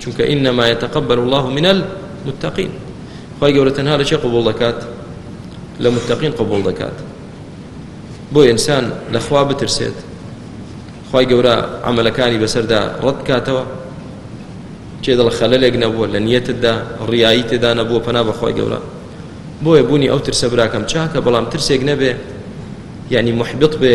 چونکە انما يتقبل الله من المتقين خوای گەورە تەنها لە چێ قبول دەکات لە متقین قبول دەکات بۆ ئینسان لە خوا بترسێت خوای گەورە عملەکانی بەسەردا ڕەت کاتەوە چێ دڵ خەلەلێک نەبووە لە نیەتتدا ڕیایی تێدا نەبووە پەنا بەخوای گەورە بۆیە بوونی ئەو ترسە براکەم چاکە بەڵام ترسێک نەبێ یعنی محبط بێ